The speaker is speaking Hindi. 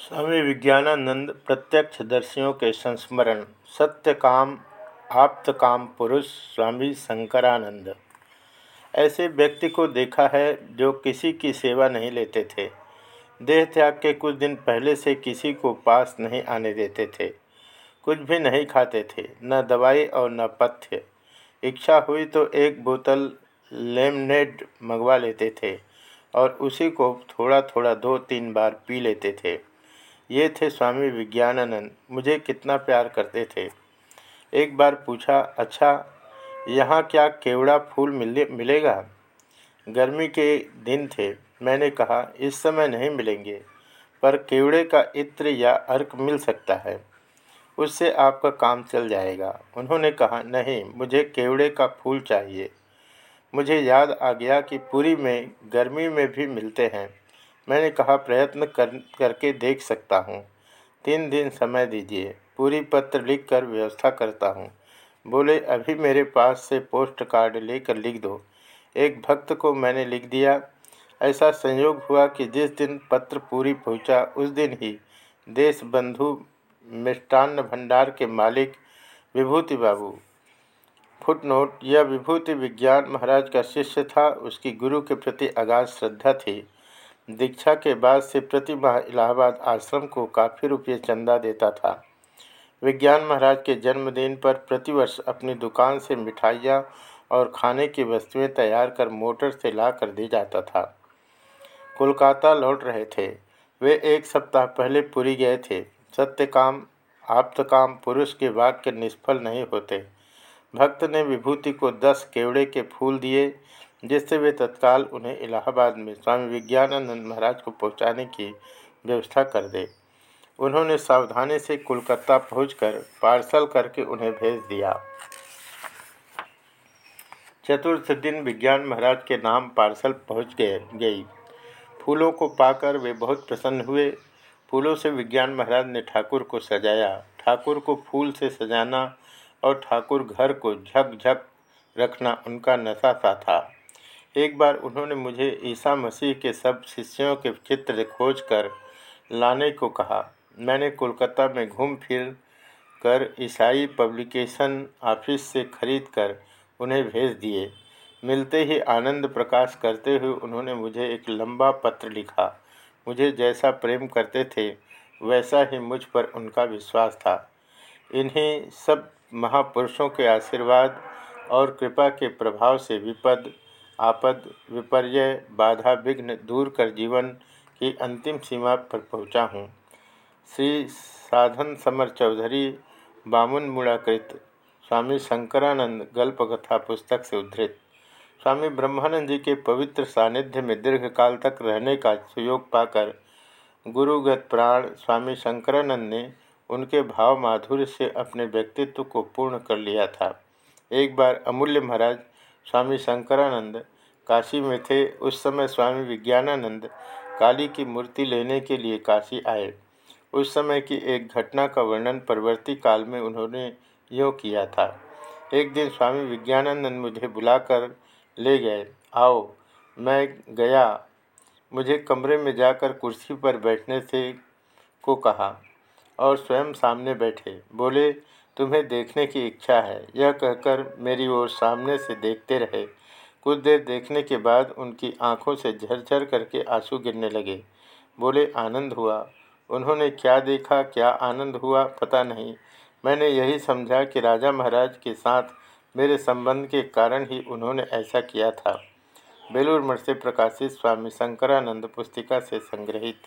स्वामी विज्ञानानंद प्रत्यक्ष दर्शियों के संस्मरण, सत्य काम, आप्त काम पुरुष स्वामी शंकरानंद। ऐसे व्यक्ति को देखा है जो किसी की सेवा नहीं लेते थे। देह त्याग के कुछ दिन पहले से किसी को पास नहीं आने देते थे। कुछ भी नहीं खाते थे, न दवाई और न पथ्य। इच्छा हुई तो एक बोतल लेमनेड मंगवा लेते थे और उसी को थोड़ा थोड़ा दो तीन बार पी लेते थे। ये थे स्वामी विज्ञानानंद। मुझे कितना प्यार करते थे। एक बार पूछा अच्छा यहाँ क्या केवड़ा फूल मिले, मिलेगा? गर्मी के दिन थे। मैंने कहा, इस समय नहीं मिलेंगे, पर केवड़े का इत्र या अर्क मिल सकता है। उससे आपका काम चल जाएगा। उन्होंने कहा, नहीं, मुझे केवड़े का फूल चाहिए। मुझे याद आ गया कि पूरी में गर्मी में भी मिलते हैं। मैंने कहा, प्रयत्न कर, करके देख सकता हूँ। तीन दिन समय दीजिए। पूरी पत्र लिख कर व्यवस्था करता हूँ। बोले, अभी मेरे पास से पोस्ट कार्ड लेकर लिख दो। एक भक्त को मैंने लिख दिया। ऐसा संयोग हुआ कि जिस दिन पत्र पूरी पहुँचा, उस दिन ही देश बंधु मिष्टान्न भंडार के मालिक विभूति बाबू, फुटनोट यह विभूति विज्ञान महाराज का शिष्य था। उसकी गुरु के प्रति अगाध श्रद्धा थी। दीक्षा के बाद से प्रति माह इलाहाबाद आश्रम को काफ़ी रुपये चंदा देता था। विज्ञान महाराज के जन्मदिन पर प्रतिवर्ष अपनी दुकान से मिठाइयाँ और खाने की वस्तुएँ तैयार कर मोटर से ला कर दे जाता था। कोलकाता लौट रहे थे। वे एक सप्ताह पहले पुरी गए थे। सत्य काम आप्त काम पुरुष के वाक्य निष्फल नहीं होते। भक्त ने विभूति को दस केवड़े के फूल दिए जिससे वे तत्काल उन्हें इलाहाबाद में स्वामी विज्ञानानंद महाराज को पहुँचाने की व्यवस्था कर दे। उन्होंने सावधानी से कोलकाता पहुंचकर पार्सल करके उन्हें भेज दिया। चतुर्थ दिन विज्ञान महाराज के नाम पार्सल पहुँच गए, गई। फूलों को पाकर वे बहुत प्रसन्न हुए। फूलों से विज्ञान महाराज ने ठाकुर को सजाया। ठाकुर को फूल से सजाना और ठाकुर घर को झकझक रखना उनका नशा सा था। एक बार उन्होंने मुझे ईसा मसीह के सब शिष्यों के चित्र खोज कर लाने को कहा। मैंने कोलकाता में घूम फिर कर ईसाई पब्लिकेशन ऑफ़िस से खरीद कर उन्हें भेज दिए। मिलते ही आनंद प्रकाश करते हुए उन्होंने मुझे एक लंबा पत्र लिखा। मुझे जैसा प्रेम करते थे, वैसा ही मुझ पर उनका विश्वास था। इन्हीं सब महापुरुषों के आशीर्वाद और कृपा के प्रभाव से विपद आपद विपर्य बाधा, विघ्न दूर कर जीवन की अंतिम सीमा पर पहुँचा हूँ। श्री साधन समर चौधरी, बामुन मुड़ाकृत स्वामी शंकरानंद गल्पकथा पुस्तक से उद्धृत। स्वामी ब्रह्मानंद जी के पवित्र सानिध्य में दीर्घकाल तक रहने का सुयोग पाकर गुरुगत प्राण स्वामी शंकरानंद ने उनके भाव माधुर्य से अपने व्यक्तित्व को पूर्ण कर लिया था। एक बार अमूल्य महाराज स्वामी शंकरानंद, काशी में थे। उस समय स्वामी विज्ञानानंद काली की मूर्ति लेने के लिए काशी आए। उस समय की एक घटना का वर्णन परवर्ती काल में उन्होंने यो किया था। एक दिन स्वामी विज्ञानानंद मुझे बुलाकर ले गए। आओ, मैं गया। मुझे कमरे में जाकर कुर्सी पर बैठने से को कहा और स्वयं सामने बैठे। बोले तुम्हें देखने की इच्छा है। यह कहकर मेरी ओर सामने से देखते रहे। कुछ देर देखने के बाद उनकी आँखों से झरझर करके आँसू गिरने लगे। बोले, आनंद हुआ। उन्होंने, क्या देखा, क्या आनंद हुआ, पता नहीं। मैंने यही समझा कि राजा महाराज के साथ मेरे संबंध के कारण ही उन्होंने ऐसा किया था। बेलूर मठ से प्रकाशित स्वामी शंकरानंद पुस्तिका से संग्रहित।